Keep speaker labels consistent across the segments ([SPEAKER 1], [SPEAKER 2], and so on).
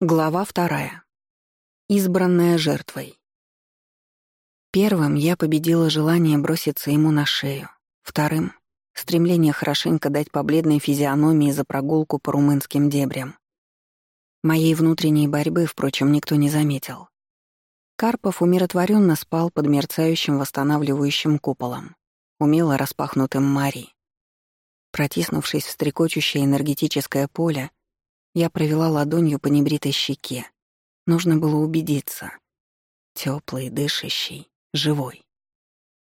[SPEAKER 1] Глава вторая. Избранная жертвой. Первым я победила желание броситься ему на шею. Вторым — стремление хорошенько дать по бледной физиономии за прогулку по румынским дебрям. Моей внутренней борьбы, впрочем, никто не заметил. Карпов умиротворенно спал под мерцающим восстанавливающим куполом, умело распахнутым Мари. Протиснувшись в стрекочущее энергетическое поле, я провела ладонью по небритой щеке. Нужно было убедиться. Теплый, дышащий, живой.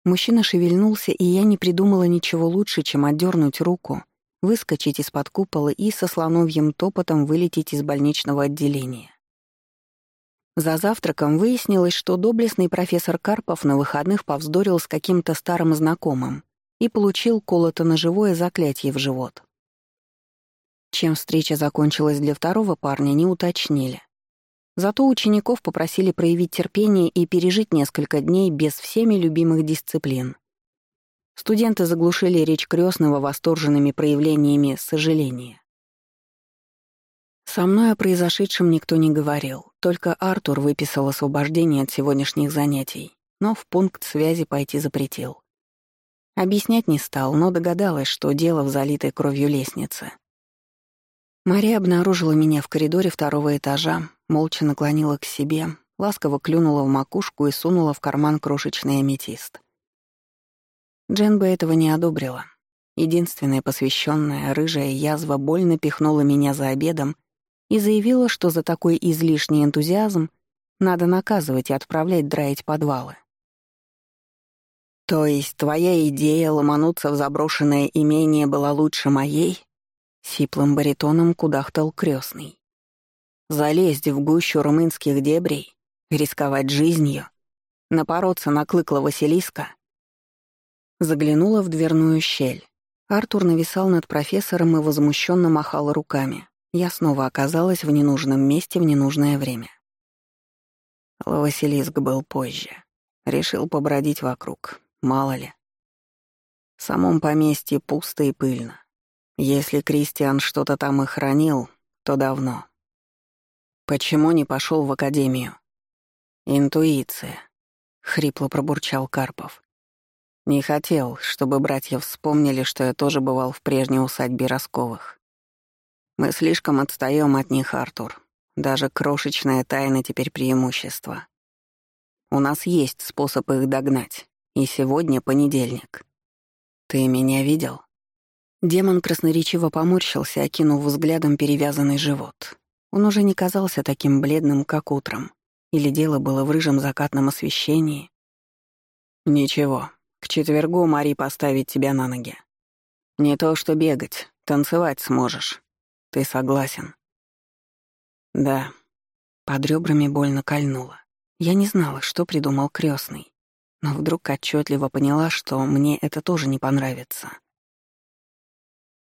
[SPEAKER 1] Мужчина шевельнулся, и я не придумала ничего лучше, чем отдернуть руку, выскочить из-под купола и со слоновьим топотом вылететь из больничного отделения. За завтраком выяснилось, что доблестный профессор Карпов на выходных повздорил с каким-то старым знакомым и получил колото на живое заклятие в живот. Чем встреча закончилась для второго парня, не уточнили. Зато учеников попросили проявить терпение и пережить несколько дней без всеми любимых дисциплин. Студенты заглушили речь крестного восторженными проявлениями сожаления. Со мной о произошедшем никто не говорил, только Артур выписал освобождение от сегодняшних занятий, но в пункт связи пойти запретил. Объяснять не стал, но догадалась, что дело в залитой кровью лестнице. Мария обнаружила меня в коридоре второго этажа, молча наклонила к себе, ласково клюнула в макушку и сунула в карман крошечный аметист. Джен бы этого не одобрила. Единственная посвященная рыжая язва больно пихнула меня за обедом и заявила, что за такой излишний энтузиазм надо наказывать и отправлять драить подвалы. «То есть твоя идея ломануться в заброшенное имение была лучше моей?» Сиплым баритоном кудахтал крестный. Залезть в гущу румынских дебрей, рисковать жизнью, напороться на клыкла Василиска. Заглянула в дверную щель. Артур нависал над профессором и возмущенно махал руками. Я снова оказалась в ненужном месте в ненужное время. Василиск был позже. Решил побродить вокруг, мало ли. В самом поместье пусто и пыльно. Если Кристиан что-то там и хранил, то давно. Почему не пошел в академию? Интуиция, хрипло пробурчал Карпов. Не хотел, чтобы братья вспомнили, что я тоже бывал в прежней усадьбе Росковых. Мы слишком отстаем от них, Артур. Даже крошечная тайна теперь преимущество. У нас есть способ их догнать. И сегодня понедельник. Ты меня видел? Демон красноречиво поморщился, окинув взглядом перевязанный живот. Он уже не казался таким бледным, как утром. Или дело было в рыжем закатном освещении. «Ничего, к четвергу Мари поставит тебя на ноги. Не то что бегать, танцевать сможешь. Ты согласен?» «Да». Под ребрами больно кольнуло. Я не знала, что придумал крестный, но вдруг отчетливо поняла, что мне это тоже не понравится.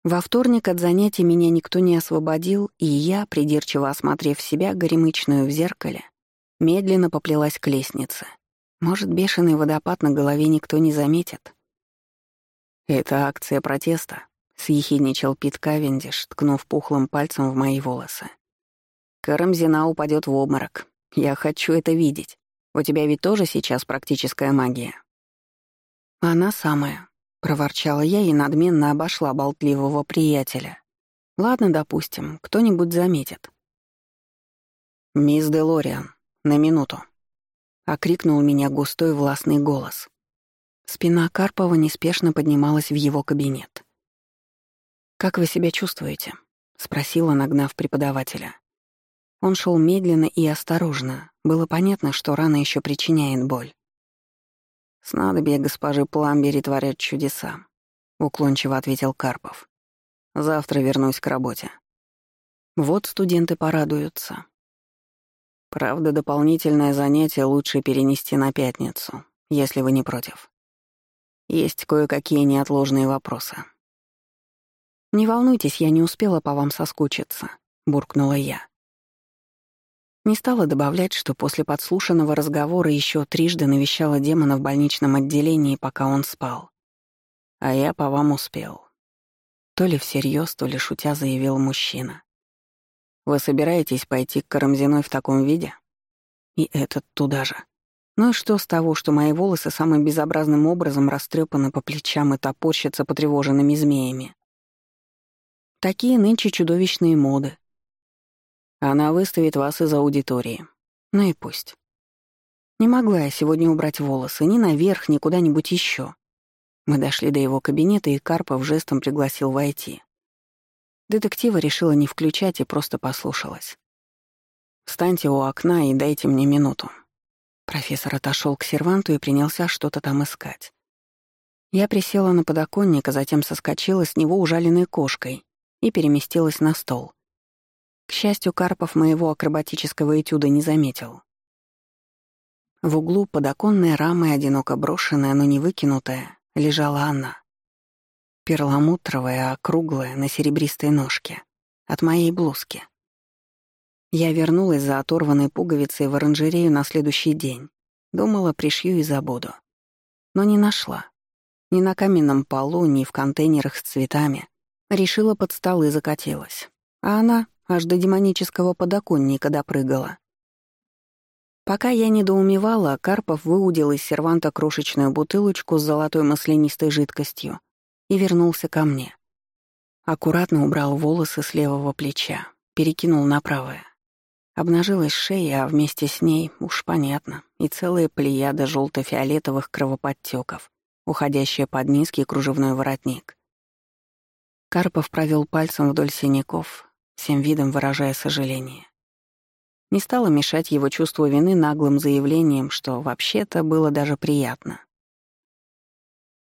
[SPEAKER 1] Во вторник от занятий меня никто не освободил, и я, придирчиво осмотрев себя, горемычную в зеркале, медленно поплелась к лестнице. Может, бешеный водопад на голове никто не заметит? «Это акция протеста», — съехидничал Пит Кавендиш, ткнув пухлым пальцем в мои волосы. «Карамзина упадет в обморок. Я хочу это видеть. У тебя ведь тоже сейчас практическая магия?» «Она самая», — проворчала я и надменно обошла болтливого приятеля. «Ладно, допустим, кто-нибудь заметит». «Мисс Делориан, на минуту», — окрикнул меня густой властный голос. Спина Карпова неспешно поднималась в его кабинет. «Как вы себя чувствуете?» — спросила, нагнав преподавателя. Он шел медленно и осторожно. Было понятно, что рана еще причиняет боль. «Снадобья госпожи Пламбери творят чудеса», — уклончиво ответил Карпов. «Завтра вернусь к работе». Вот студенты порадуются. Правда, дополнительное занятие лучше перенести на пятницу, если вы не против. Есть кое-какие неотложные вопросы. «Не волнуйтесь, я не успела по вам соскучиться», — буркнула я. Не стала добавлять, что после подслушанного разговора еще трижды навещала демона в больничном отделении, пока он спал. А я по вам успел. То ли всерьез, то ли шутя заявил мужчина. Вы собираетесь пойти к Карамзиной в таком виде? И этот туда же. Ну и что с того, что мои волосы самым безобразным образом растрепаны по плечам и топорщатся потревоженными змеями? Такие нынче чудовищные моды. Она выставит вас из аудитории. Ну и пусть. Не могла я сегодня убрать волосы ни наверх, ни куда-нибудь еще. Мы дошли до его кабинета, и Карпов жестом пригласил войти. Детектива решила не включать и просто послушалась. «Встаньте у окна и дайте мне минуту». Профессор отошел к серванту и принялся что-то там искать. Я присела на подоконник, а затем соскочила с него ужаленной кошкой и переместилась на стол. К счастью, Карпов моего акробатического этюда не заметил. В углу подоконной рамы, одиноко брошенная, но не выкинутая, лежала она перламутровая, округлая, на серебристой ножке, от моей блузки. Я вернулась за оторванной пуговицей в оранжерею на следующий день. Думала, пришью и забуду. Но не нашла. Ни на каменном полу, ни в контейнерах с цветами. Решила под стол и закатилась. А она аж до демонического подоконника допрыгала. Пока я недоумевала, Карпов выудил из серванта крошечную бутылочку с золотой маслянистой жидкостью и вернулся ко мне. Аккуратно убрал волосы с левого плеча, перекинул на правое. Обнажилась шея, а вместе с ней, уж понятно, и целая плеяда желто-фиолетовых кровоподтеков, уходящая под низкий кружевной воротник. Карпов провел пальцем вдоль синяков, всем видом выражая сожаление. Не стало мешать его чувству вины наглым заявлением, что вообще-то было даже приятно.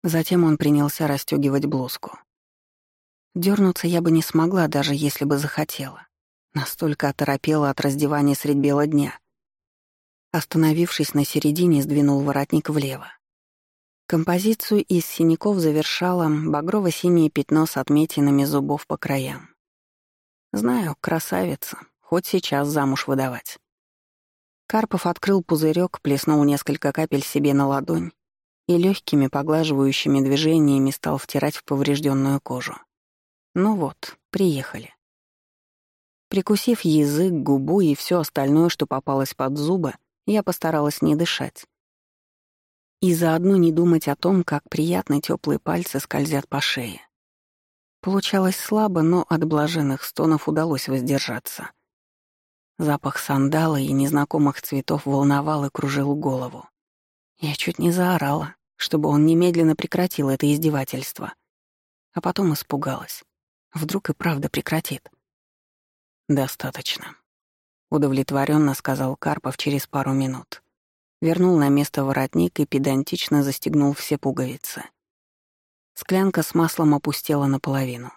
[SPEAKER 1] Затем он принялся расстёгивать блузку. Дёрнуться я бы не смогла, даже если бы захотела. Настолько оторопела от раздевания средь бела дня. Остановившись на середине, сдвинул воротник влево. Композицию из синяков завершало багрово-синее пятно с отметинами зубов по краям. Знаю, красавица, хоть сейчас замуж выдавать. Карпов открыл пузырек, плеснул несколько капель себе на ладонь и легкими поглаживающими движениями стал втирать в поврежденную кожу. Ну вот, приехали. Прикусив язык, губу и все остальное, что попалось под зубы, я постаралась не дышать. И заодно не думать о том, как приятно теплые пальцы скользят по шее. Получалось слабо, но от блаженных стонов удалось воздержаться. Запах сандала и незнакомых цветов волновал и кружил голову. Я чуть не заорала, чтобы он немедленно прекратил это издевательство. А потом испугалась. Вдруг и правда прекратит. «Достаточно», — удовлетворенно сказал Карпов через пару минут. Вернул на место воротник и педантично застегнул все пуговицы. Склянка с маслом опустела наполовину.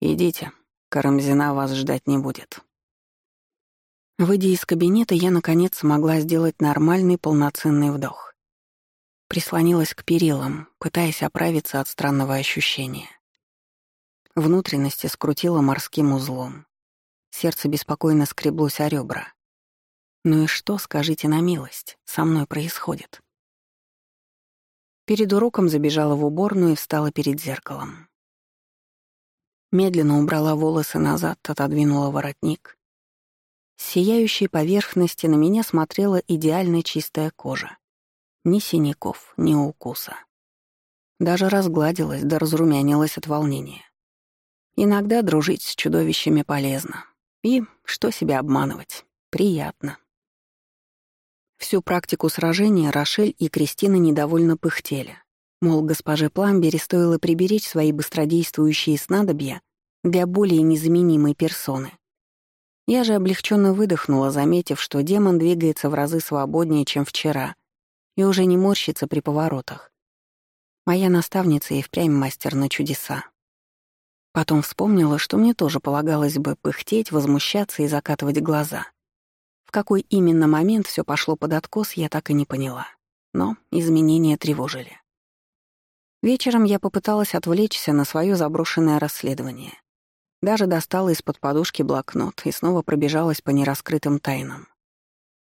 [SPEAKER 1] «Идите, Карамзина вас ждать не будет». Выйдя из кабинета, я, наконец, смогла сделать нормальный полноценный вдох. Прислонилась к перилам, пытаясь оправиться от странного ощущения. Внутренности скрутило морским узлом. Сердце беспокойно скреблось о ребра. Ну и что, скажите на милость, со мной происходит? Перед уроком забежала в уборную и встала перед зеркалом. Медленно убрала волосы назад, отодвинула воротник. С сияющей поверхности на меня смотрела идеально чистая кожа. Ни синяков, ни укуса. Даже разгладилась да разрумянилась от волнения. Иногда дружить с чудовищами полезно. И, что себя обманывать, приятно. Всю практику сражения Рошель и Кристина недовольно пыхтели. Мол, госпоже Пламбери стоило приберечь свои быстродействующие снадобья для более незаменимой персоны. Я же облегченно выдохнула, заметив, что демон двигается в разы свободнее, чем вчера, и уже не морщится при поворотах. Моя наставница и впрямь мастер на чудеса. Потом вспомнила, что мне тоже полагалось бы пыхтеть, возмущаться и закатывать глаза. В какой именно момент все пошло под откос, я так и не поняла. Но изменения тревожили. Вечером я попыталась отвлечься на свое заброшенное расследование. Даже достала из-под подушки блокнот и снова пробежалась по нераскрытым тайнам.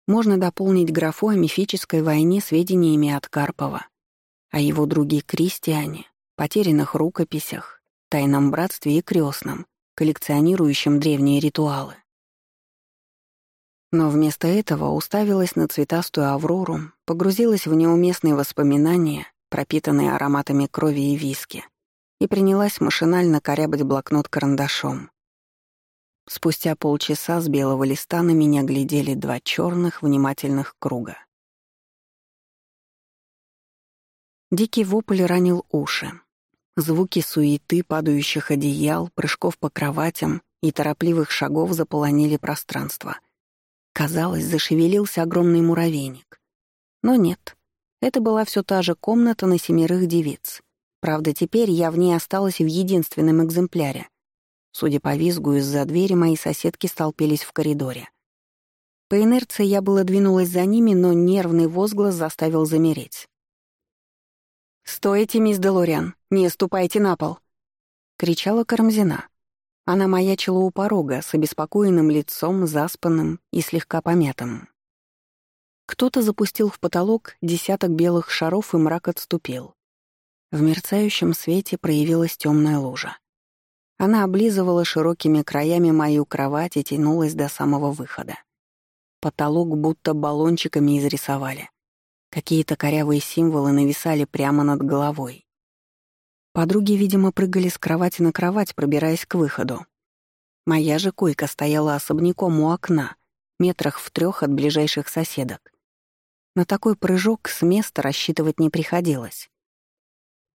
[SPEAKER 1] Можно дополнить графу о мифической войне сведениями от Карпова, о его друге Кристиане, потерянных рукописях, тайном братстве и крестном, коллекционирующем древние ритуалы. Но вместо этого уставилась на цветастую аврору, погрузилась в неуместные воспоминания, пропитанные ароматами крови и виски, и принялась машинально корябать блокнот карандашом. Спустя полчаса с белого листа на меня глядели два черных внимательных круга. Дикий вопль ранил уши. Звуки суеты, падающих одеял, прыжков по кроватям и торопливых шагов заполонили пространство. Казалось, зашевелился огромный муравейник. Но нет, это была все та же комната на семерых девиц. Правда, теперь я в ней осталась в единственном экземпляре — Судя по визгу, из-за двери мои соседки столпились в коридоре. По инерции я было двинулась за ними, но нервный возглас заставил замереть. «Стойте, мисс Делориан! Не ступайте на пол!» — кричала Карамзина. Она маячила у порога с обеспокоенным лицом, заспанным и слегка помятым. Кто-то запустил в потолок десяток белых шаров, и мрак отступил. В мерцающем свете проявилась темная лужа. Она облизывала широкими краями мою кровать и тянулась до самого выхода. Потолок будто баллончиками изрисовали. Какие-то корявые символы нависали прямо над головой. Подруги, видимо, прыгали с кровати на кровать, пробираясь к выходу. Моя же койка стояла особняком у окна, метрах в трех от ближайших соседок. На такой прыжок с места рассчитывать не приходилось.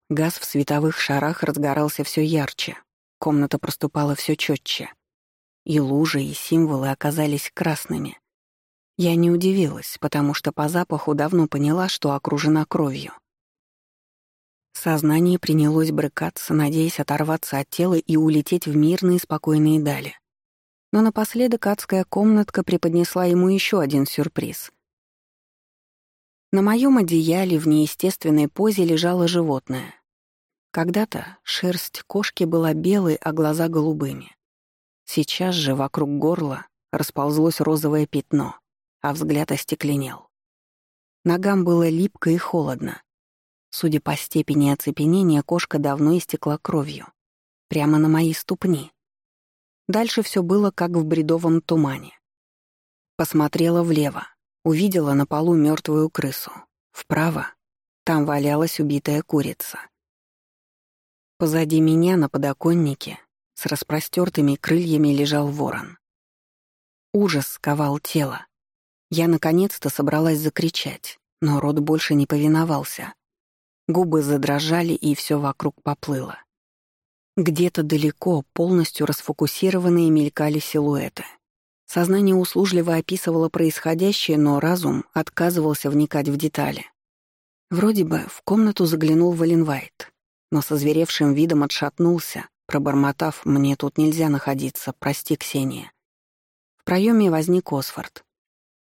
[SPEAKER 1] Газ в световых шарах разгорался все ярче, Комната проступала все четче. И лужи, и символы оказались красными. Я не удивилась, потому что по запаху давно поняла, что окружена кровью. Сознание принялось брыкаться, надеясь оторваться от тела и улететь в мирные спокойные дали. Но напоследок адская комнатка преподнесла ему еще один сюрприз. На моем одеяле в неестественной позе лежало животное. Когда-то шерсть кошки была белой, а глаза голубыми. Сейчас же вокруг горла расползлось розовое пятно, а взгляд остекленел. Ногам было липко и холодно. Судя по степени оцепенения, кошка давно истекла кровью. Прямо на мои ступни. Дальше все было как в бредовом тумане. Посмотрела влево, увидела на полу мертвую крысу. Вправо — там валялась убитая курица. Позади меня на подоконнике с распростертыми крыльями лежал ворон. Ужас сковал тело. Я наконец-то собралась закричать, но рот больше не повиновался. Губы задрожали, и все вокруг поплыло. Где-то далеко, полностью расфокусированные, мелькали силуэты. Сознание услужливо описывало происходящее, но разум отказывался вникать в детали. Вроде бы в комнату заглянул Валенвайт но со зверевшим видом отшатнулся, пробормотав «мне тут нельзя находиться, прости, Ксения». В проеме возник Осфорд.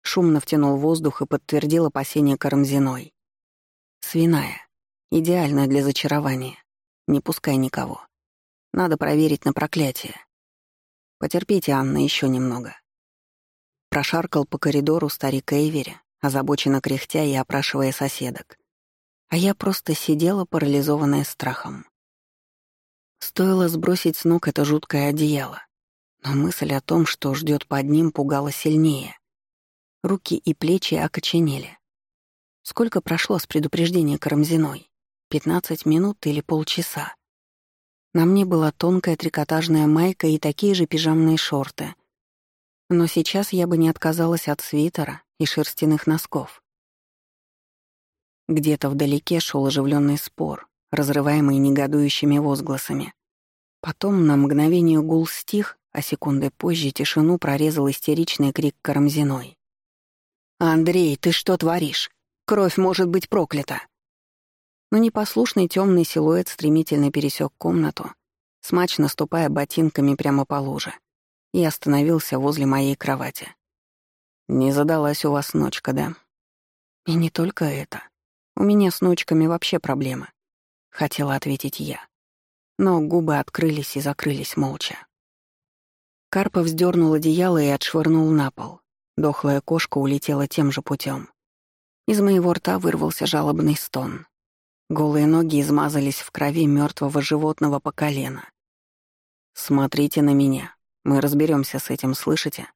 [SPEAKER 1] Шумно втянул воздух и подтвердил опасение Карамзиной. «Свиная. Идеальная для зачарования. Не пускай никого. Надо проверить на проклятие. Потерпите, Анна, еще немного». Прошаркал по коридору старик Эйвери, озабоченно кряхтя и опрашивая соседок а я просто сидела, парализованная страхом. Стоило сбросить с ног это жуткое одеяло, но мысль о том, что ждет под ним, пугала сильнее. Руки и плечи окоченели. Сколько прошло с предупреждения Карамзиной? Пятнадцать минут или полчаса? На мне была тонкая трикотажная майка и такие же пижамные шорты. Но сейчас я бы не отказалась от свитера и шерстяных носков. Где-то вдалеке шел оживленный спор, разрываемый негодующими возгласами. Потом на мгновение гул стих, а секунды позже тишину прорезал истеричный крик Карамзиной. «Андрей, ты что творишь? Кровь может быть проклята!» Но непослушный темный силуэт стремительно пересек комнату, смачно ступая ботинками прямо по луже, и остановился возле моей кровати. «Не задалась у вас ночка, да?» И не только это. У меня с ночками вообще проблемы. Хотела ответить я. Но губы открылись и закрылись молча. Карпов вздернул одеяло и отшвырнул на пол. Дохлая кошка улетела тем же путем. Из моего рта вырвался жалобный стон. Голые ноги измазались в крови мертвого животного по колено. «Смотрите на меня. Мы разберемся с этим, слышите?»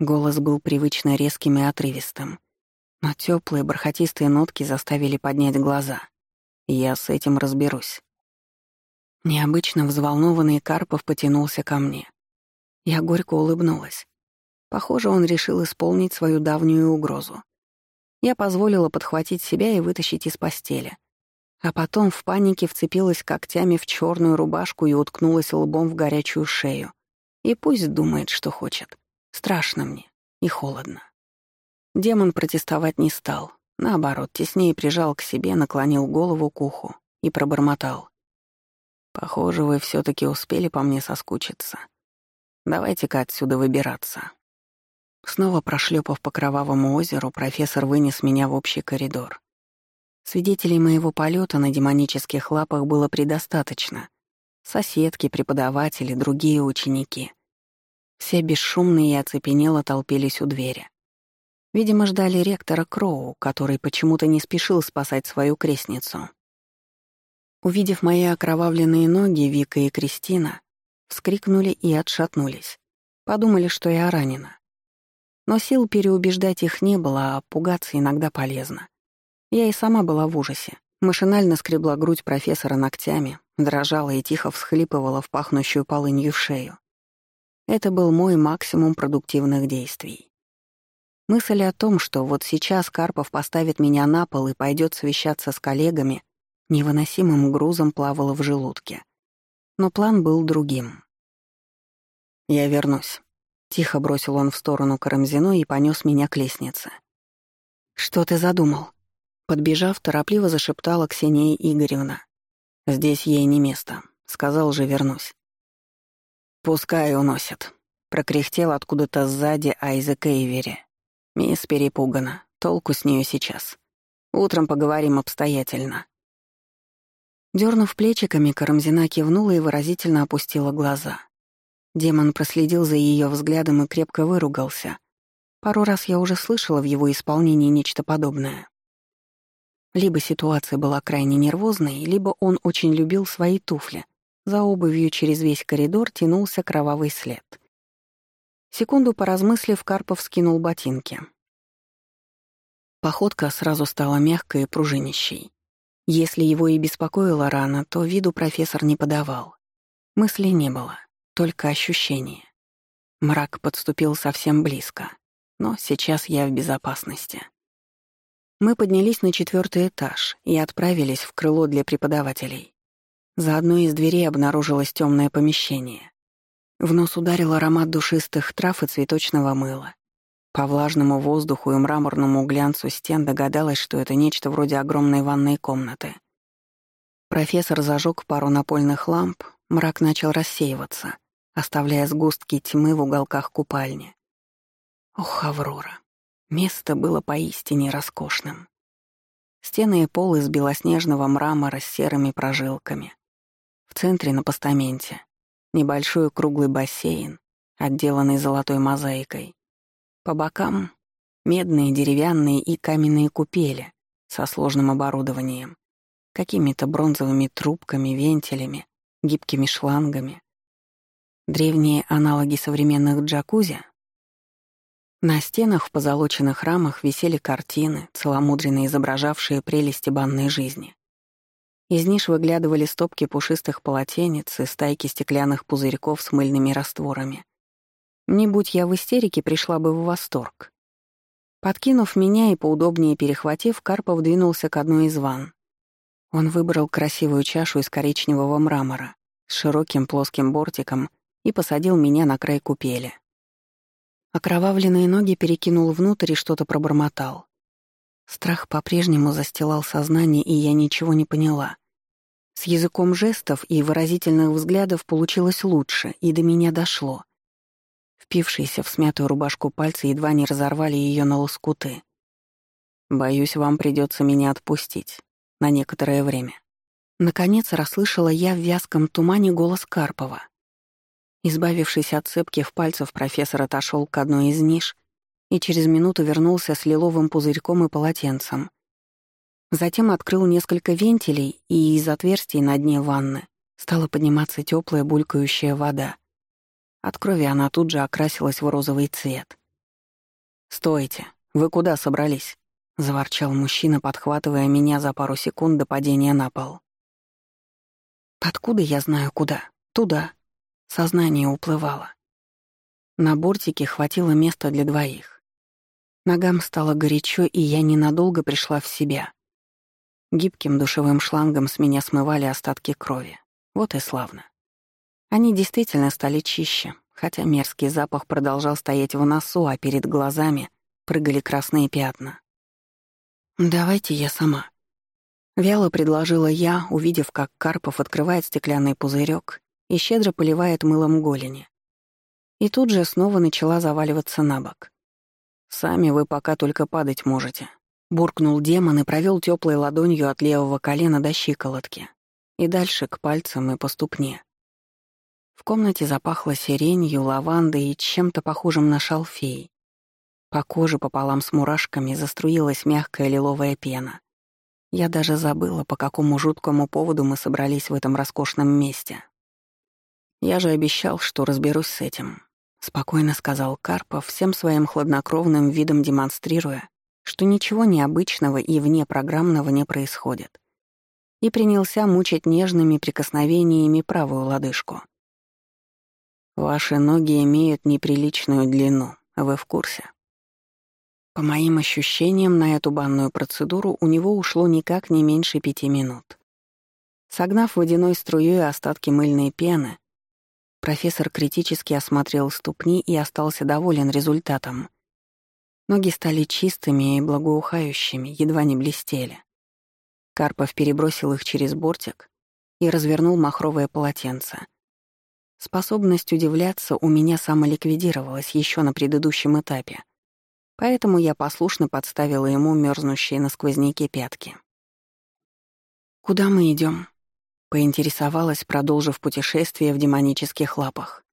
[SPEAKER 1] Голос был привычно резким и отрывистым, но теплые бархатистые нотки заставили поднять глаза. Я с этим разберусь. Необычно взволнованный Карпов потянулся ко мне. Я горько улыбнулась. Похоже, он решил исполнить свою давнюю угрозу. Я позволила подхватить себя и вытащить из постели. А потом в панике вцепилась когтями в черную рубашку и уткнулась лбом в горячую шею. И пусть думает, что хочет. Страшно мне и холодно. Демон протестовать не стал. Наоборот, теснее прижал к себе, наклонил голову к уху и пробормотал. «Похоже, вы все таки успели по мне соскучиться. Давайте-ка отсюда выбираться». Снова прошлепав по кровавому озеру, профессор вынес меня в общий коридор. Свидетелей моего полета на демонических лапах было предостаточно. Соседки, преподаватели, другие ученики. Все бесшумные и оцепенело толпились у двери. Видимо, ждали ректора Кроу, который почему-то не спешил спасать свою крестницу. Увидев мои окровавленные ноги, Вика и Кристина вскрикнули и отшатнулись. Подумали, что я ранена. Но сил переубеждать их не было, а пугаться иногда полезно. Я и сама была в ужасе. Машинально скребла грудь профессора ногтями, дрожала и тихо всхлипывала в пахнущую полынью шею. Это был мой максимум продуктивных действий. Мысль о том, что вот сейчас Карпов поставит меня на пол и пойдет совещаться с коллегами, невыносимым грузом плавала в желудке. Но план был другим. «Я вернусь», Тихо бросил он в сторону Карамзино и понёс меня к лестнице. «Что ты задумал?» Подбежав, торопливо зашептала Ксения Игоревна. «Здесь ей не место. Сказал же, вернусь». «Пускай уносят», — прокряхтел откуда-то сзади Айзек Эйвери. «Мисс перепугана. Толку с неё сейчас. Утром поговорим обстоятельно». Дёрнув плечиками, Карамзина кивнула и выразительно опустила глаза. Демон проследил за ее взглядом и крепко выругался. Пару раз я уже слышала в его исполнении нечто подобное. Либо ситуация была крайне нервозной, либо он очень любил свои туфли. За обувью через весь коридор тянулся кровавый след. Секунду поразмыслив, Карпов скинул ботинки. Походка сразу стала мягкой и пружинищей. Если его и беспокоила рана, то виду профессор не подавал. Мысли не было только ощущение. Мрак подступил совсем близко, но сейчас я в безопасности. Мы поднялись на четвертый этаж и отправились в крыло для преподавателей. За одной из дверей обнаружилось темное помещение. В нос ударил аромат душистых трав и цветочного мыла. По влажному воздуху и мраморному глянцу стен догадалась, что это нечто вроде огромной ванной комнаты. Профессор зажег пару напольных ламп, мрак начал рассеиваться оставляя сгустки тьмы в уголках купальни. Ох, Аврора. Место было поистине роскошным. Стены и пол из белоснежного мрамора с серыми прожилками. В центре на постаменте небольшой круглый бассейн, отделанный золотой мозаикой. По бокам — медные, деревянные и каменные купели со сложным оборудованием, какими-то бронзовыми трубками, вентилями, гибкими шлангами. Древние аналоги современных джакузи. На стенах в позолоченных рамах висели картины, целомудренно изображавшие прелести банной жизни. Из ниш выглядывали стопки пушистых полотенец и стайки стеклянных пузырьков с мыльными растворами. Не будь я в истерике, пришла бы в восторг. Подкинув меня и поудобнее перехватив, Карпов двинулся к одной из ванн. Он выбрал красивую чашу из коричневого мрамора с широким плоским бортиком и посадил меня на край купели. Окровавленные ноги перекинул внутрь и что-то пробормотал. Страх по-прежнему застилал сознание, и я ничего не поняла. С языком жестов и выразительных взглядов получилось лучше, и до меня дошло. Впившиеся в смятую рубашку пальцы едва не разорвали ее на лоскуты. «Боюсь, вам придется меня отпустить. На некоторое время». Наконец расслышала я в вязком тумане голос Карпова. Избавившись от цепких пальцев, профессор отошел к одной из ниш и через минуту вернулся с лиловым пузырьком и полотенцем. Затем открыл несколько вентилей, и из отверстий на дне ванны стала подниматься теплая булькающая вода. От крови она тут же окрасилась в розовый цвет. «Стойте! Вы куда собрались?» — заворчал мужчина, подхватывая меня за пару секунд до падения на пол. «Откуда я знаю куда? Туда». Сознание уплывало. На бортике хватило места для двоих. Ногам стало горячо, и я ненадолго пришла в себя. Гибким душевым шлангом с меня смывали остатки крови. Вот и славно. Они действительно стали чище, хотя мерзкий запах продолжал стоять в носу, а перед глазами прыгали красные пятна. «Давайте я сама». Вяло предложила я, увидев, как Карпов открывает стеклянный пузырек и щедро поливает мылом голени. И тут же снова начала заваливаться на бок. «Сами вы пока только падать можете», — буркнул демон и провел теплой ладонью от левого колена до щиколотки и дальше к пальцам и по ступне. В комнате запахло сиренью, лавандой и чем-то похожим на шалфей. По коже пополам с мурашками заструилась мягкая лиловая пена. Я даже забыла, по какому жуткому поводу мы собрались в этом роскошном месте. Я же обещал, что разберусь с этим. Спокойно сказал Карпов, всем своим хладнокровным видом демонстрируя, что ничего необычного и внепрограммного не происходит. И принялся мучить нежными прикосновениями правую лодыжку. Ваши ноги имеют неприличную длину, вы в курсе? По моим ощущениям, на эту банную процедуру у него ушло никак не меньше пяти минут. Согнав водяной струей остатки мыльной пены, профессор критически осмотрел ступни и остался доволен результатом. Ноги стали чистыми и благоухающими, едва не блестели. Карпов перебросил их через бортик и развернул махровое полотенце. Способность удивляться у меня самоликвидировалась еще на предыдущем этапе, поэтому я послушно подставила ему мерзнущие на сквозняке пятки. «Куда мы идем? Поинтересовалась, продолжив путешествие в демонических лапах.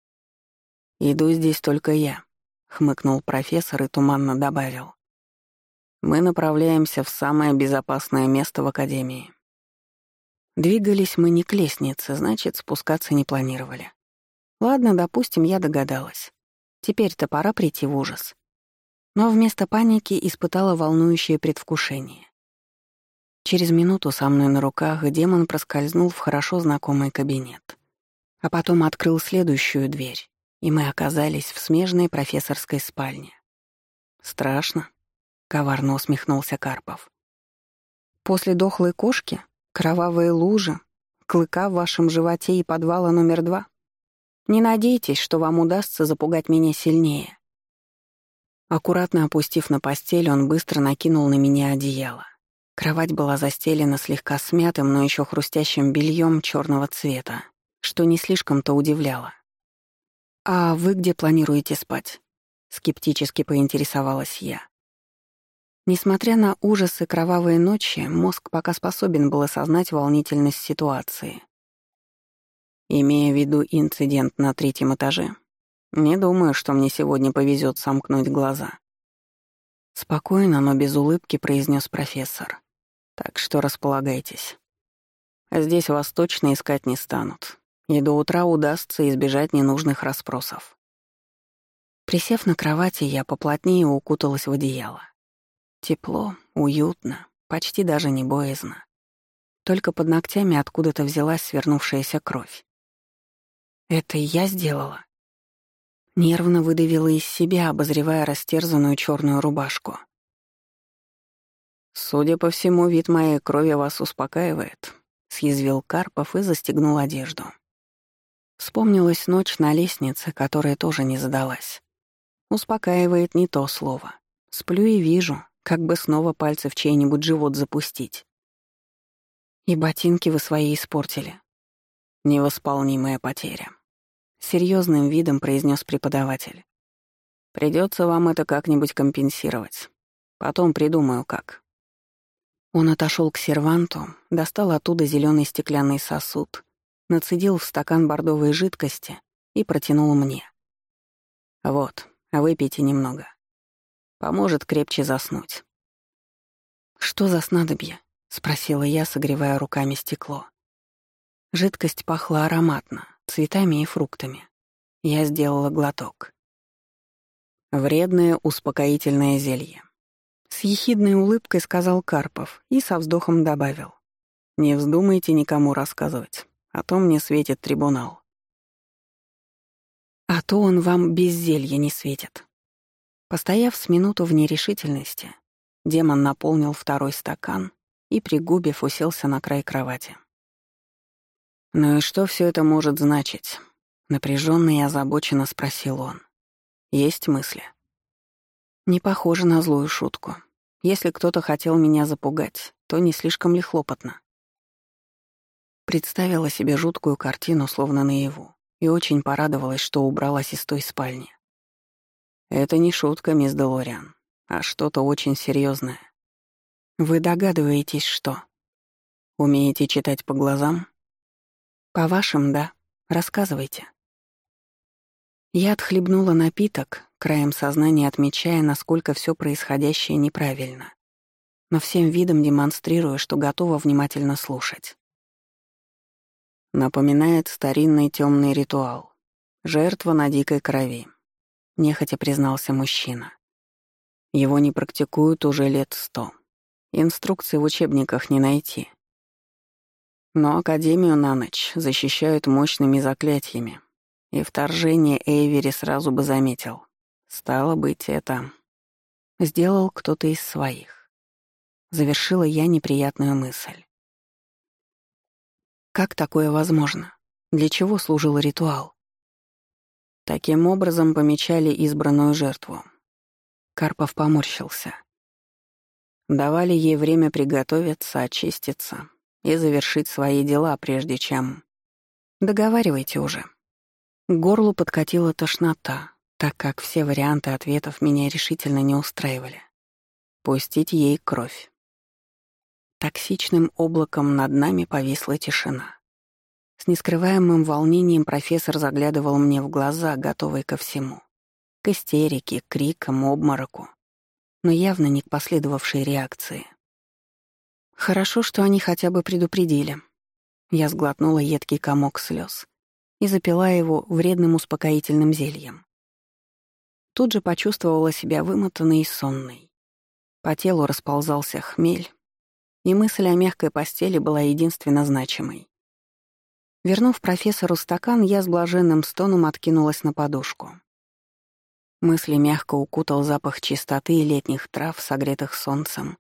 [SPEAKER 1] «Иду здесь только я», — хмыкнул профессор и туманно добавил. «Мы направляемся в самое безопасное место в Академии». Двигались мы не к лестнице, значит, спускаться не планировали. Ладно, допустим, я догадалась. Теперь-то пора прийти в ужас. Но вместо паники испытала волнующее предвкушение. Через минуту со мной на руках демон проскользнул в хорошо знакомый кабинет. А потом открыл следующую дверь, и мы оказались в смежной профессорской спальне. «Страшно», — коварно усмехнулся Карпов. «После дохлой кошки, кровавые лужи, клыка в вашем животе и подвала номер два?» Не надейтесь, что вам удастся запугать меня сильнее. Аккуратно опустив на постель, он быстро накинул на меня одеяло. Кровать была застелена слегка смятым, но еще хрустящим бельем черного цвета, что не слишком-то удивляло. «А вы где планируете спать?» — скептически поинтересовалась я. Несмотря на ужасы кровавой ночи, мозг пока способен был осознать волнительность ситуации. Имея в виду инцидент на третьем этаже, не думаю, что мне сегодня повезет сомкнуть глаза. Спокойно, но без улыбки произнес профессор. Так что располагайтесь. Здесь вас точно искать не станут, и до утра удастся избежать ненужных расспросов. Присев на кровати, я поплотнее укуталась в одеяло. Тепло, уютно, почти даже не боязно. Только под ногтями откуда-то взялась свернувшаяся кровь. Это я сделала. Нервно выдавила из себя, обозревая растерзанную черную рубашку. «Судя по всему, вид моей крови вас успокаивает», — съязвил Карпов и застегнул одежду. Вспомнилась ночь на лестнице, которая тоже не задалась. Успокаивает не то слово. Сплю и вижу, как бы снова пальцы в чей-нибудь живот запустить. И ботинки вы свои испортили. Невосполнимая потеря серьезным видом произнес преподаватель. Придется вам это как-нибудь компенсировать. Потом придумаю, как. Он отошел к серванту, достал оттуда зеленый стеклянный сосуд, нацедил в стакан бордовой жидкости и протянул мне. Вот, выпейте немного. Поможет крепче заснуть. Что за снадобье? спросила я, согревая руками стекло. Жидкость пахла ароматно, цветами и фруктами. Я сделала глоток. Вредное успокоительное зелье. С ехидной улыбкой сказал Карпов и со вздохом добавил. «Не вздумайте никому рассказывать, а то мне светит трибунал». «А то он вам без зелья не светит». Постояв с минуту в нерешительности, демон наполнил второй стакан и, пригубив, уселся на край кровати. «Ну и что все это может значить?» — напряженно и озабоченно спросил он. «Есть мысли?» Не похоже на злую шутку. Если кто-то хотел меня запугать, то не слишком ли хлопотно. Представила себе жуткую картину, словно наяву, и очень порадовалась, что убралась из той спальни. Это не шутка, мисс Делориан, а что-то очень серьезное. Вы догадываетесь, что? Умеете читать по глазам? По вашим, да. Рассказывайте. Я отхлебнула напиток, краем сознания отмечая, насколько все происходящее неправильно, но всем видом демонстрируя, что готова внимательно слушать. Напоминает старинный темный ритуал. Жертва на дикой крови. Нехотя признался мужчина. Его не практикуют уже лет сто. Инструкции в учебниках не найти. Но Академию на ночь защищают мощными заклятиями, и вторжение Эйвери сразу бы заметил. Стало быть, это... Сделал кто-то из своих. Завершила я неприятную мысль. Как такое возможно? Для чего служил ритуал? Таким образом помечали избранную жертву. Карпов поморщился. Давали ей время приготовиться, очиститься и завершить свои дела, прежде чем... Договаривайте уже. К горлу подкатила тошнота, так как все варианты ответов меня решительно не устраивали. Пустить ей кровь. Токсичным облаком над нами повисла тишина. С нескрываемым волнением профессор заглядывал мне в глаза, готовый ко всему. К истерике, крикам, обмороку. Но явно не к последовавшей реакции. Хорошо, что они хотя бы предупредили. Я сглотнула едкий комок слез и запила его вредным успокоительным зельем. Тут же почувствовала себя вымотанной и сонной. По телу расползался хмель, и мысль о мягкой постели была единственно значимой. Вернув профессору стакан, я с блаженным стоном откинулась на подушку. Мысли мягко укутал запах чистоты и летних трав, согретых солнцем.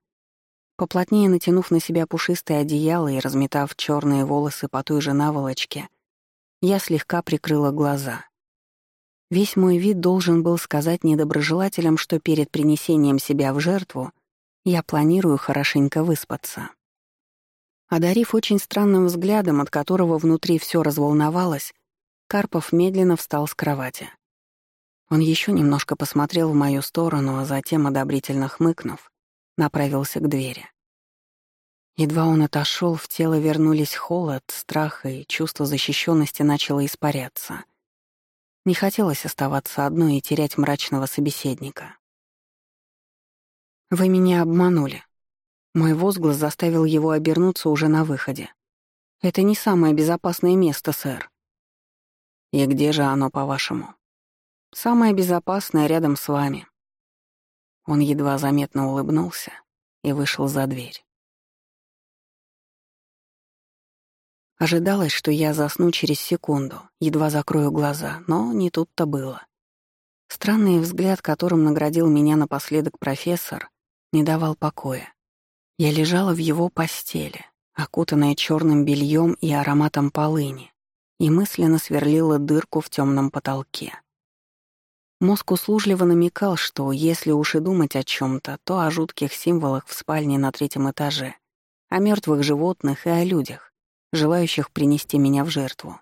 [SPEAKER 1] Поплотнее натянув на себя пушистое одеяло и разметав черные волосы по той же наволочке — я слегка прикрыла глаза. Весь мой вид должен был сказать недоброжелателям, что перед принесением себя в жертву я планирую хорошенько выспаться. Одарив очень странным взглядом, от которого внутри все разволновалось, Карпов медленно встал с кровати. Он еще немножко посмотрел в мою сторону, а затем, одобрительно хмыкнув, направился к двери. Едва он отошел, в тело вернулись холод, страх и чувство защищенности начало испаряться. Не хотелось оставаться одной и терять мрачного собеседника. «Вы меня обманули». Мой возглас заставил его обернуться уже на выходе. «Это не самое безопасное место, сэр». «И где же оно, по-вашему?» «Самое безопасное рядом с вами». Он едва заметно улыбнулся и вышел за дверь. Ожидалось, что я засну через секунду, едва закрою глаза, но не тут-то было. Странный взгляд, которым наградил меня напоследок профессор, не давал покоя. Я лежала в его постели, окутанная черным бельем и ароматом полыни, и мысленно сверлила дырку в темном потолке. Мозг услужливо намекал, что если уж и думать о чем то то о жутких символах в спальне на третьем этаже, о мертвых животных и о людях желающих принести меня в жертву.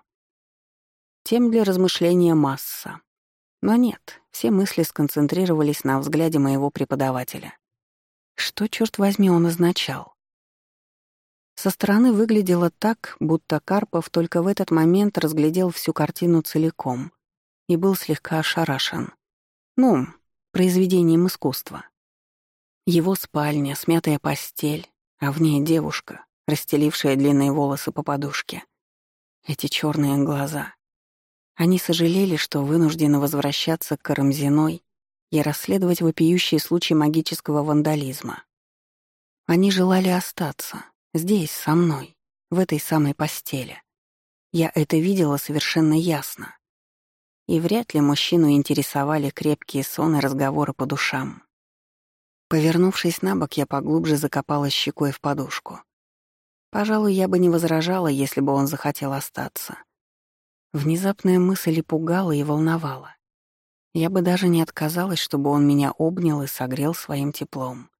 [SPEAKER 1] Тем для размышления масса. Но нет, все мысли сконцентрировались на взгляде моего преподавателя. Что, черт возьми, он означал? Со стороны выглядело так, будто Карпов только в этот момент разглядел всю картину целиком и был слегка ошарашен. Ну, произведением искусства. Его спальня, смятая постель, а в ней девушка, расстелившая длинные волосы по подушке. Эти черные глаза. Они сожалели, что вынуждены возвращаться к Карамзиной и расследовать вопиющие случаи магического вандализма. Они желали остаться, здесь, со мной, в этой самой постели. Я это видела совершенно ясно. И вряд ли мужчину интересовали крепкие сон и разговоры по душам. Повернувшись на бок, я поглубже закопала щекой в подушку. Пожалуй, я бы не возражала, если бы он захотел остаться. Внезапная мысль и пугала, и волновала. Я бы даже не отказалась, чтобы он меня обнял и согрел своим теплом.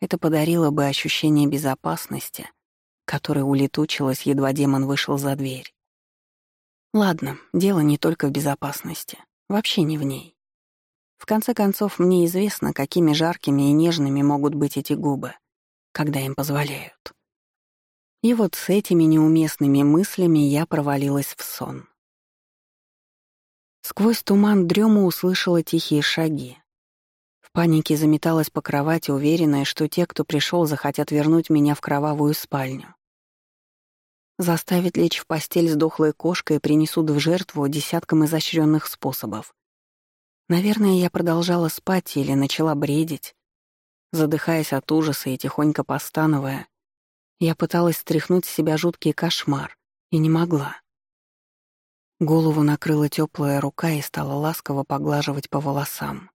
[SPEAKER 1] Это подарило бы ощущение безопасности, которое улетучилось, едва демон вышел за дверь. Ладно, дело не только в безопасности, вообще не в ней. В конце концов, мне известно, какими жаркими и нежными могут быть эти губы, когда им позволяют. И вот с этими неуместными мыслями я провалилась в сон. Сквозь туман дрему услышала тихие шаги. В панике заметалась по кровати, уверенная, что те, кто пришел, захотят вернуть меня в кровавую спальню. Заставить лечь в постель с дохлой кошкой принесут в жертву десяткам изощренных способов. Наверное, я продолжала спать или начала бредить. Задыхаясь от ужаса и тихонько постановая, я пыталась стряхнуть с себя жуткий кошмар и не могла. Голову накрыла теплая рука и стала ласково поглаживать по волосам.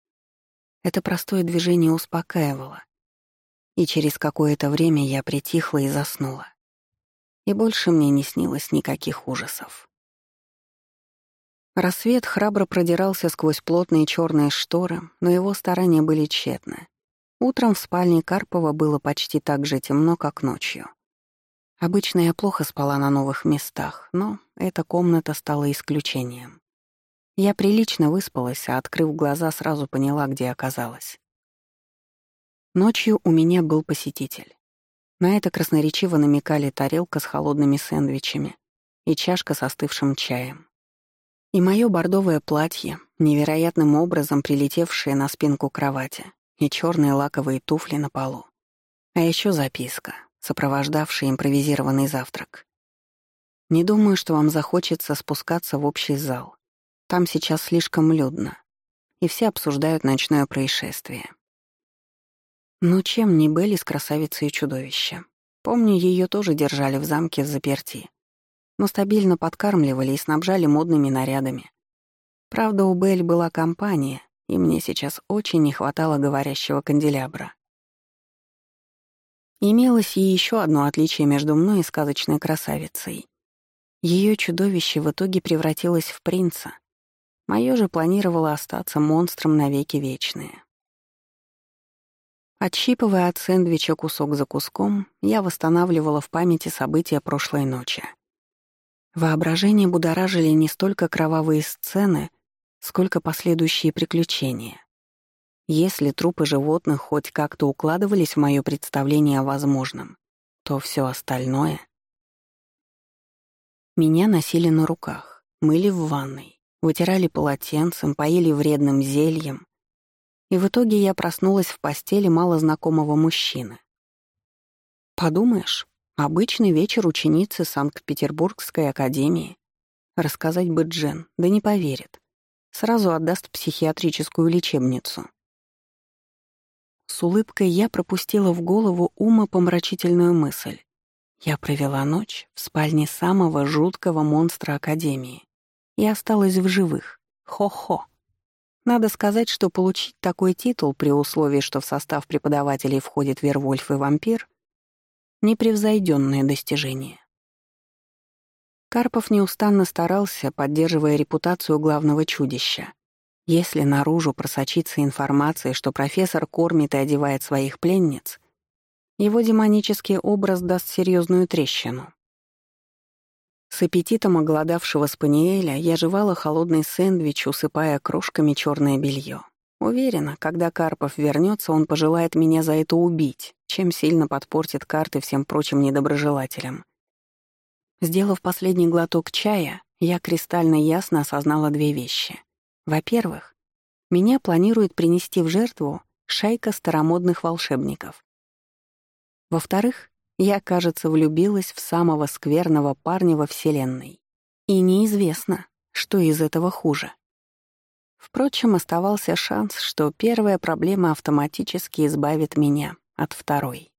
[SPEAKER 1] Это простое движение успокаивало. И через какое-то время я притихла и заснула. И больше мне не снилось никаких ужасов. Рассвет храбро продирался сквозь плотные черные шторы, но его старания были тщетны. Утром в спальне Карпова было почти так же темно, как ночью. Обычно я плохо спала на новых местах, но эта комната стала исключением. Я прилично выспалась, а, открыв глаза, сразу поняла, где оказалась. Ночью у меня был посетитель. На это красноречиво намекали тарелка с холодными сэндвичами и чашка с остывшим чаем. И мое бордовое платье, невероятным образом прилетевшее на спинку кровати, и черные лаковые туфли на полу. А еще записка, сопровождавшая импровизированный завтрак. Не думаю, что вам захочется спускаться в общий зал. Там сейчас слишком людно, и все обсуждают ночное происшествие. Ну чем не Белли с красавицей и чудовище? Помню, ее тоже держали в замке в заперти но стабильно подкармливали и снабжали модными нарядами. Правда, у Белль была компания, и мне сейчас очень не хватало говорящего канделябра. Имелось и еще одно отличие между мной и сказочной красавицей. Ее чудовище в итоге превратилось в принца. Моё же планировало остаться монстром навеки вечные. Отщипывая от сэндвича кусок за куском, я восстанавливала в памяти события прошлой ночи. Воображение будоражили не столько кровавые сцены, сколько последующие приключения. Если трупы животных хоть как-то укладывались в моё представление о возможном, то всё остальное... Меня носили на руках, мыли в ванной, вытирали полотенцем, поили вредным зельем, и в итоге я проснулась в постели малознакомого мужчины. Подумаешь, Обычный вечер ученицы Санкт-Петербургской академии. Рассказать бы Джен, да не поверит. Сразу отдаст психиатрическую лечебницу. С улыбкой я пропустила в голову умопомрачительную мысль. Я провела ночь в спальне самого жуткого монстра Академии и осталась в живых. Хо-хо. Надо сказать, что получить такой титул при условии, что в состав преподавателей входит Вервольф и вампир, Непревзойденное достижение. Карпов неустанно старался, поддерживая репутацию главного чудища. Если наружу просочится информация, что профессор кормит и одевает своих пленниц, его демонический образ даст серьезную трещину. С аппетитом оголодавшего спаниеля я жевала холодный сэндвич, усыпая крошками черное белье. Уверена, когда Карпов вернется, он пожелает меня за это убить, чем сильно подпортит карты всем прочим недоброжелателям. Сделав последний глоток чая, я кристально ясно осознала две вещи. Во-первых, меня планирует принести в жертву шайка старомодных волшебников. Во-вторых, я, кажется, влюбилась в самого скверного парня во Вселенной. И неизвестно, что из этого хуже. Впрочем, оставался шанс, что первая проблема автоматически избавит меня от второй.